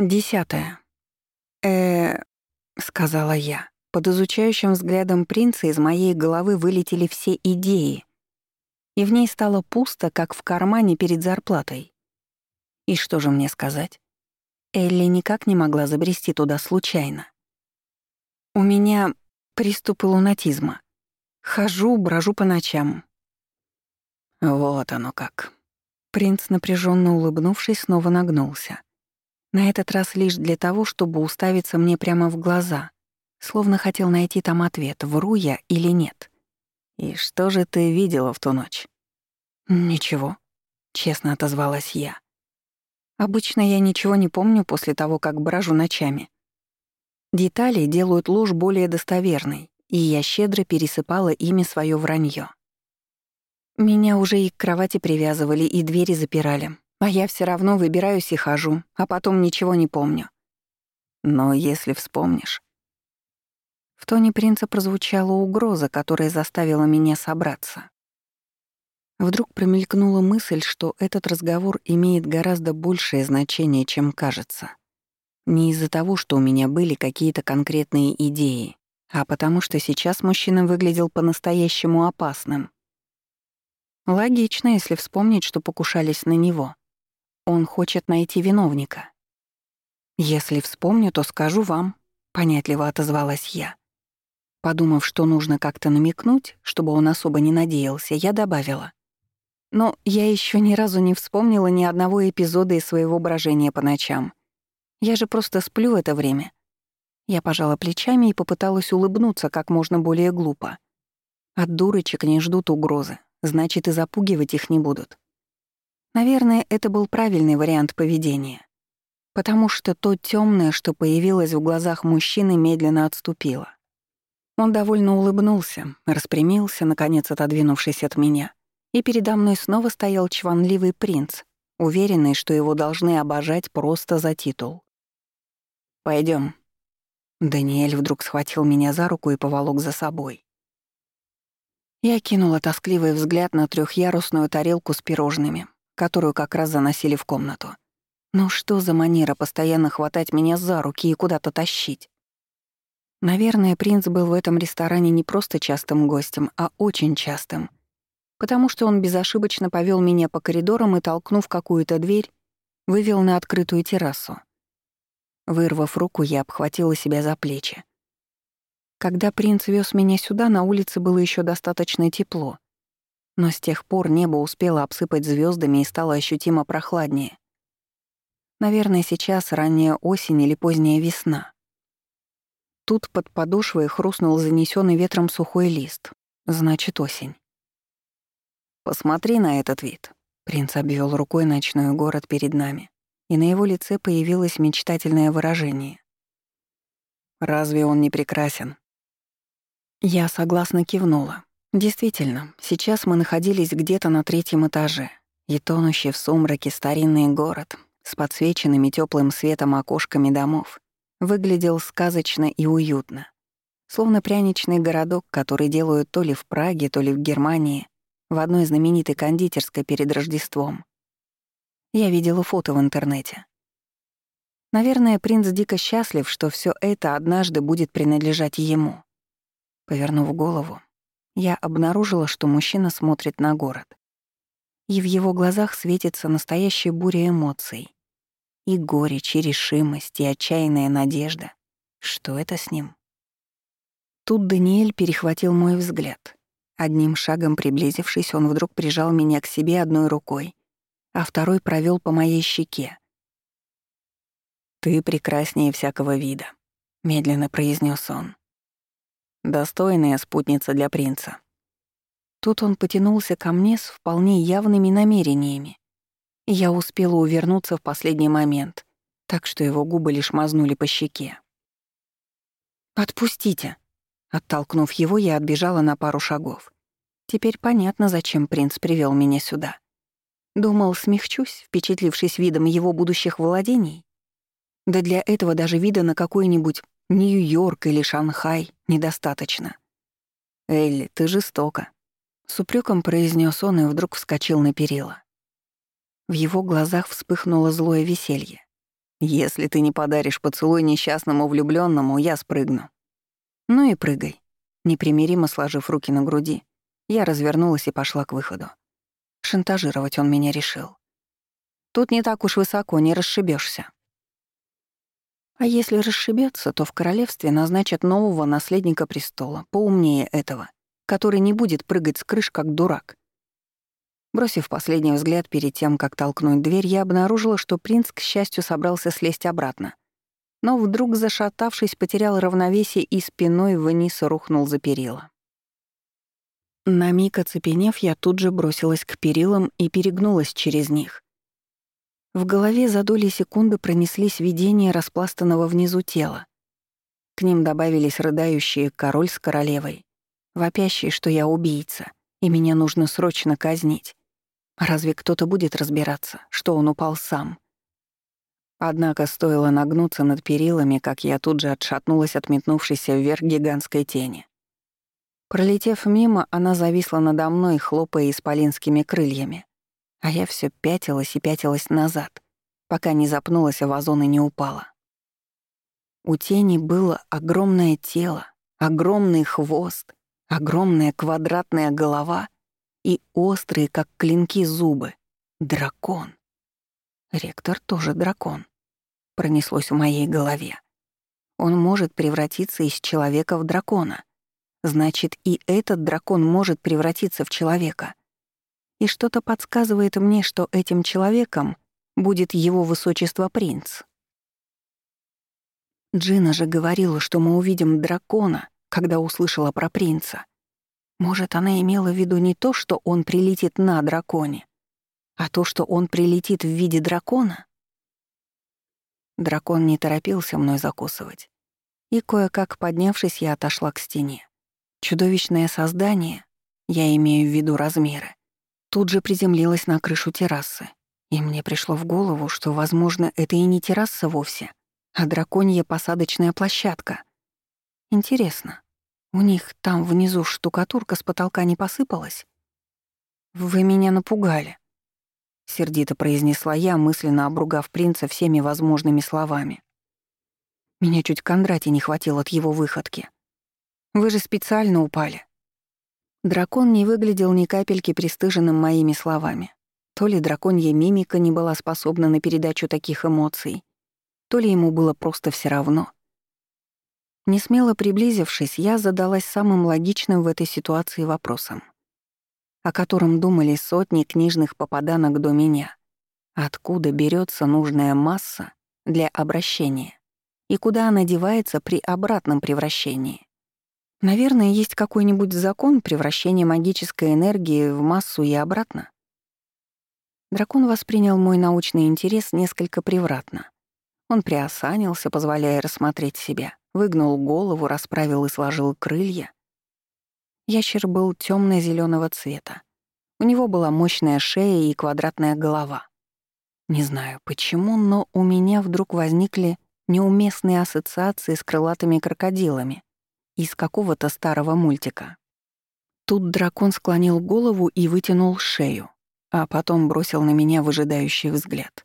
Десятое. э сказала я. Под изучающим взглядом принца из моей головы вылетели все идеи, и в ней стало пусто, как в кармане перед зарплатой. И что же мне сказать? Элли никак не могла забрести туда случайно. У меня приступы лунатизма. Хожу, брожу по ночам. Вот оно как. Принц, напряженно улыбнувшись, снова нагнулся. На этот раз лишь для того, чтобы уставиться мне прямо в глаза, словно хотел найти там ответ, вру я или нет. «И что же ты видела в ту ночь?» «Ничего», — честно отозвалась я. «Обычно я ничего не помню после того, как брожу ночами. Детали делают ложь более достоверной, и я щедро пересыпала ими свое вранье. Меня уже и к кровати привязывали, и двери запирали, а я все равно выбираюсь и хожу, а потом ничего не помню. Но если вспомнишь... В тоне принца прозвучала угроза, которая заставила меня собраться. Вдруг промелькнула мысль, что этот разговор имеет гораздо большее значение, чем кажется. Не из-за того, что у меня были какие-то конкретные идеи, а потому что сейчас мужчина выглядел по-настоящему опасным. Логично, если вспомнить, что покушались на него. Он хочет найти виновника. «Если вспомню, то скажу вам», — понятливо отозвалась я. Подумав, что нужно как-то намекнуть, чтобы он особо не надеялся, я добавила. Но я еще ни разу не вспомнила ни одного эпизода из своего брожения по ночам. Я же просто сплю это время. Я пожала плечами и попыталась улыбнуться как можно более глупо. От дурочек не ждут угрозы, значит, и запугивать их не будут. Наверное, это был правильный вариант поведения. Потому что то темное, что появилось в глазах мужчины, медленно отступило. Он довольно улыбнулся, распрямился, наконец отодвинувшись от меня, и передо мной снова стоял чванливый принц, уверенный, что его должны обожать просто за титул. Пойдем. Даниэль вдруг схватил меня за руку и поволок за собой. Я кинула тоскливый взгляд на трехъярусную тарелку с пирожными, которую как раз заносили в комнату. Ну что за манера постоянно хватать меня за руки и куда-то тащить? Наверное, принц был в этом ресторане не просто частым гостем, а очень частым. Потому что он безошибочно повел меня по коридорам и, толкнув какую-то дверь, вывел на открытую террасу. Вырвав руку, я обхватила себя за плечи. Когда принц вез меня сюда, на улице было еще достаточно тепло. Но с тех пор небо успело обсыпать звездами и стало ощутимо прохладнее. Наверное, сейчас ранняя осень или поздняя весна. Тут под подошвой хрустнул занесенный ветром сухой лист. Значит, осень. «Посмотри на этот вид», — принц обвел рукой ночной город перед нами, и на его лице появилось мечтательное выражение. «Разве он не прекрасен?» Я согласно кивнула. Действительно, сейчас мы находились где-то на третьем этаже, и тонущий в сумраке старинный город с подсвеченными теплым светом окошками домов выглядел сказочно и уютно. Словно пряничный городок, который делают то ли в Праге, то ли в Германии, в одной знаменитой кондитерской перед Рождеством. Я видела фото в интернете. Наверное, принц дико счастлив, что все это однажды будет принадлежать ему. Повернув голову, я обнаружила, что мужчина смотрит на город. И в его глазах светится настоящая буря эмоций. И горечь, и решимость, и отчаянная надежда. Что это с ним? Тут Даниэль перехватил мой взгляд. Одним шагом приблизившись, он вдруг прижал меня к себе одной рукой, а второй провел по моей щеке. «Ты прекраснее всякого вида», — медленно произнес он. Достойная спутница для принца. Тут он потянулся ко мне с вполне явными намерениями. Я успела увернуться в последний момент, так что его губы лишь мазнули по щеке. «Отпустите!» Оттолкнув его, я отбежала на пару шагов. Теперь понятно, зачем принц привел меня сюда. Думал, смягчусь, впечатлившись видом его будущих владений? Да для этого даже вида на какой-нибудь Нью-Йорк или Шанхай недостаточно. «Элли, ты жестока», — с упреком произнес он и вдруг вскочил на перила. В его глазах вспыхнуло злое веселье. Если ты не подаришь поцелуй несчастному влюбленному, я спрыгну. Ну и прыгай. Непримиримо сложив руки на груди, я развернулась и пошла к выходу. Шантажировать он меня решил. Тут не так уж высоко, не расшибешься. А если расшибется, то в королевстве назначат нового наследника престола, поумнее этого, который не будет прыгать с крыш, как дурак. Бросив последний взгляд перед тем, как толкнуть дверь, я обнаружила, что принц, к счастью, собрался слезть обратно. Но вдруг, зашатавшись, потерял равновесие и спиной вниз рухнул за перила. На миг оцепенев, я тут же бросилась к перилам и перегнулась через них. В голове за доли секунды пронеслись видения распластанного внизу тела. К ним добавились рыдающие король с королевой, вопящие, что я убийца, и меня нужно срочно казнить. Разве кто-то будет разбираться, что он упал сам? Однако стоило нагнуться над перилами, как я тут же отшатнулась от метнувшейся вверх гигантской тени. Пролетев мимо, она зависла надо мной, хлопая исполинскими крыльями. А я все пятилась и пятилась назад, пока не запнулась, а вазон и не упала. У тени было огромное тело, огромный хвост, огромная квадратная голова — и острые, как клинки, зубы. Дракон. Ректор тоже дракон. Пронеслось в моей голове. Он может превратиться из человека в дракона. Значит, и этот дракон может превратиться в человека. И что-то подсказывает мне, что этим человеком будет его высочество принц. Джина же говорила, что мы увидим дракона, когда услышала про принца. Может, она имела в виду не то, что он прилетит на драконе, а то, что он прилетит в виде дракона? Дракон не торопился мной закусывать. И кое-как поднявшись, я отошла к стене. Чудовищное создание, я имею в виду размеры, тут же приземлилось на крышу террасы. И мне пришло в голову, что, возможно, это и не терраса вовсе, а драконья посадочная площадка. Интересно, у них там внизу штукатурка с потолка не посыпалась? Вы меня напугали. Сердито произнесла я, мысленно обругав принца всеми возможными словами. Меня чуть Кондрати не хватило от его выходки. Вы же специально упали. Дракон не выглядел ни капельки пристыженным моими словами. То ли драконья мимика не была способна на передачу таких эмоций, то ли ему было просто все равно — Несмело приблизившись, я задалась самым логичным в этой ситуации вопросом, о котором думали сотни книжных попаданок до меня. Откуда берется нужная масса для обращения и куда она девается при обратном превращении? Наверное, есть какой-нибудь закон превращения магической энергии в массу и обратно? Дракон воспринял мой научный интерес несколько превратно. Он приосанился, позволяя рассмотреть себя выгнул голову, расправил и сложил крылья. Ящер был темно зеленого цвета. У него была мощная шея и квадратная голова. Не знаю почему, но у меня вдруг возникли неуместные ассоциации с крылатыми крокодилами из какого-то старого мультика. Тут дракон склонил голову и вытянул шею, а потом бросил на меня выжидающий взгляд.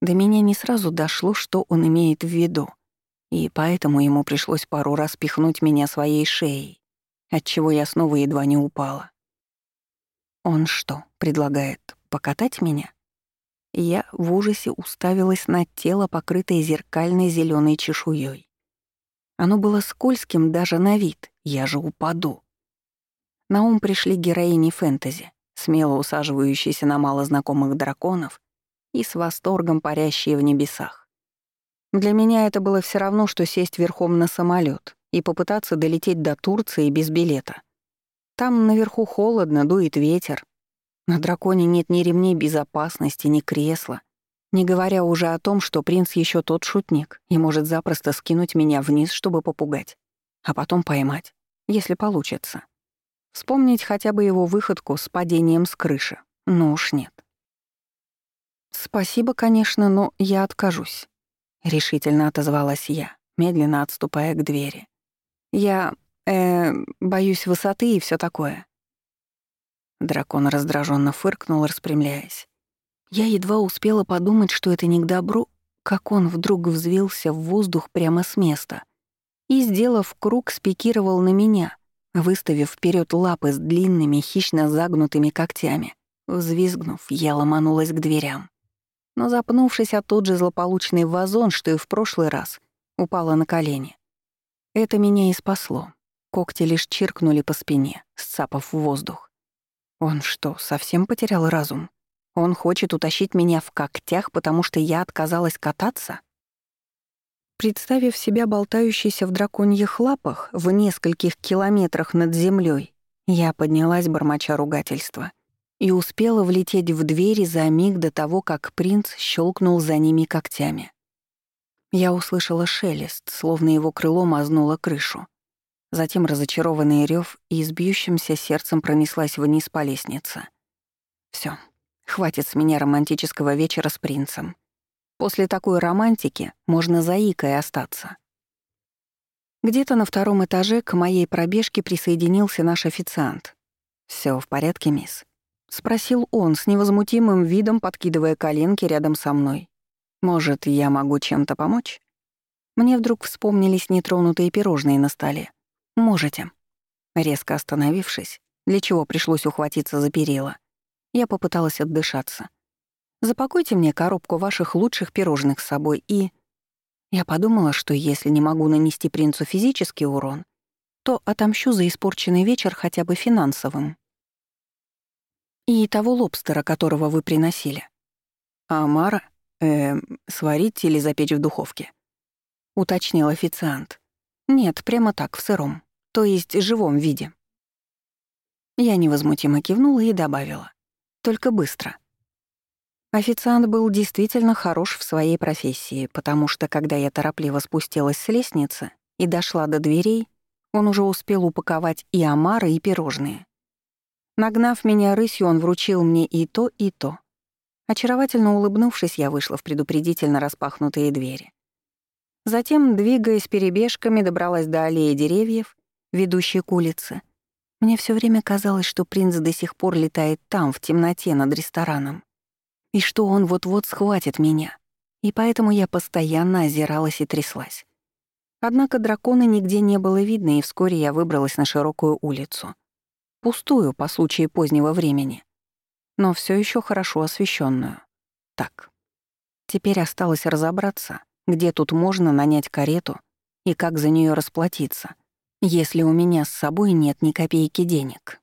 До меня не сразу дошло, что он имеет в виду — и поэтому ему пришлось пару раз пихнуть меня своей шеей, отчего я снова едва не упала. Он что, предлагает покатать меня? Я в ужасе уставилась на тело, покрытое зеркальной зеленой чешуей. Оно было скользким даже на вид, я же упаду. На ум пришли героини фэнтези, смело усаживающиеся на малознакомых драконов и с восторгом парящие в небесах. Для меня это было все равно, что сесть верхом на самолет и попытаться долететь до Турции без билета. Там наверху холодно, дует ветер. На драконе нет ни ремней безопасности, ни кресла. Не говоря уже о том, что принц еще тот шутник и может запросто скинуть меня вниз, чтобы попугать, а потом поймать, если получится. Вспомнить хотя бы его выходку с падением с крыши. Ну уж нет. Спасибо, конечно, но я откажусь. Решительно отозвалась я, медленно отступая к двери. Я, э, боюсь высоты и все такое. Дракон раздраженно фыркнул, распрямляясь. Я едва успела подумать, что это не к добру, как он вдруг взвился в воздух прямо с места и, сделав круг, спикировал на меня, выставив вперед лапы с длинными, хищно загнутыми когтями. Взвизгнув, я ломанулась к дверям. Но запнувшись от тот же злополучный вазон, что и в прошлый раз, упала на колени. Это меня и спасло. Когти лишь чиркнули по спине, сцапав в воздух. Он что, совсем потерял разум? Он хочет утащить меня в когтях, потому что я отказалась кататься? Представив себя болтающейся в драконьих лапах в нескольких километрах над землей, я поднялась, бормоча ругательства, и успела влететь в двери за миг до того, как принц щелкнул за ними когтями. Я услышала шелест, словно его крыло мазнуло крышу. Затем разочарованный рев и с бьющимся сердцем пронеслась вниз по лестнице. Все, хватит с меня романтического вечера с принцем. После такой романтики можно заикой остаться. Где-то на втором этаже к моей пробежке присоединился наш официант. Все в порядке, мисс?» — спросил он с невозмутимым видом, подкидывая коленки рядом со мной. «Может, я могу чем-то помочь?» Мне вдруг вспомнились нетронутые пирожные на столе. «Можете». Резко остановившись, для чего пришлось ухватиться за перила, я попыталась отдышаться. Запакуйте мне коробку ваших лучших пирожных с собой и...» Я подумала, что если не могу нанести принцу физический урон, то отомщу за испорченный вечер хотя бы финансовым. И того лобстера, которого вы приносили. А Мара, э, сварить или запечь в духовке? Уточнил официант. Нет, прямо так, в сыром, то есть живом виде. Я невозмутимо кивнула и добавила. Только быстро. Официант был действительно хорош в своей профессии, потому что, когда я торопливо спустилась с лестницы и дошла до дверей, он уже успел упаковать и омары, и пирожные. Нагнав меня рысью, он вручил мне и то, и то. Очаровательно улыбнувшись, я вышла в предупредительно распахнутые двери. Затем, двигаясь перебежками, добралась до аллеи деревьев, ведущей к улице. Мне все время казалось, что принц до сих пор летает там, в темноте, над рестораном и что он вот-вот схватит меня. И поэтому я постоянно озиралась и тряслась. Однако дракона нигде не было видно, и вскоре я выбралась на широкую улицу. Пустую по случаю позднего времени, но все еще хорошо освещенную. Так. Теперь осталось разобраться, где тут можно нанять карету и как за нее расплатиться, если у меня с собой нет ни копейки денег.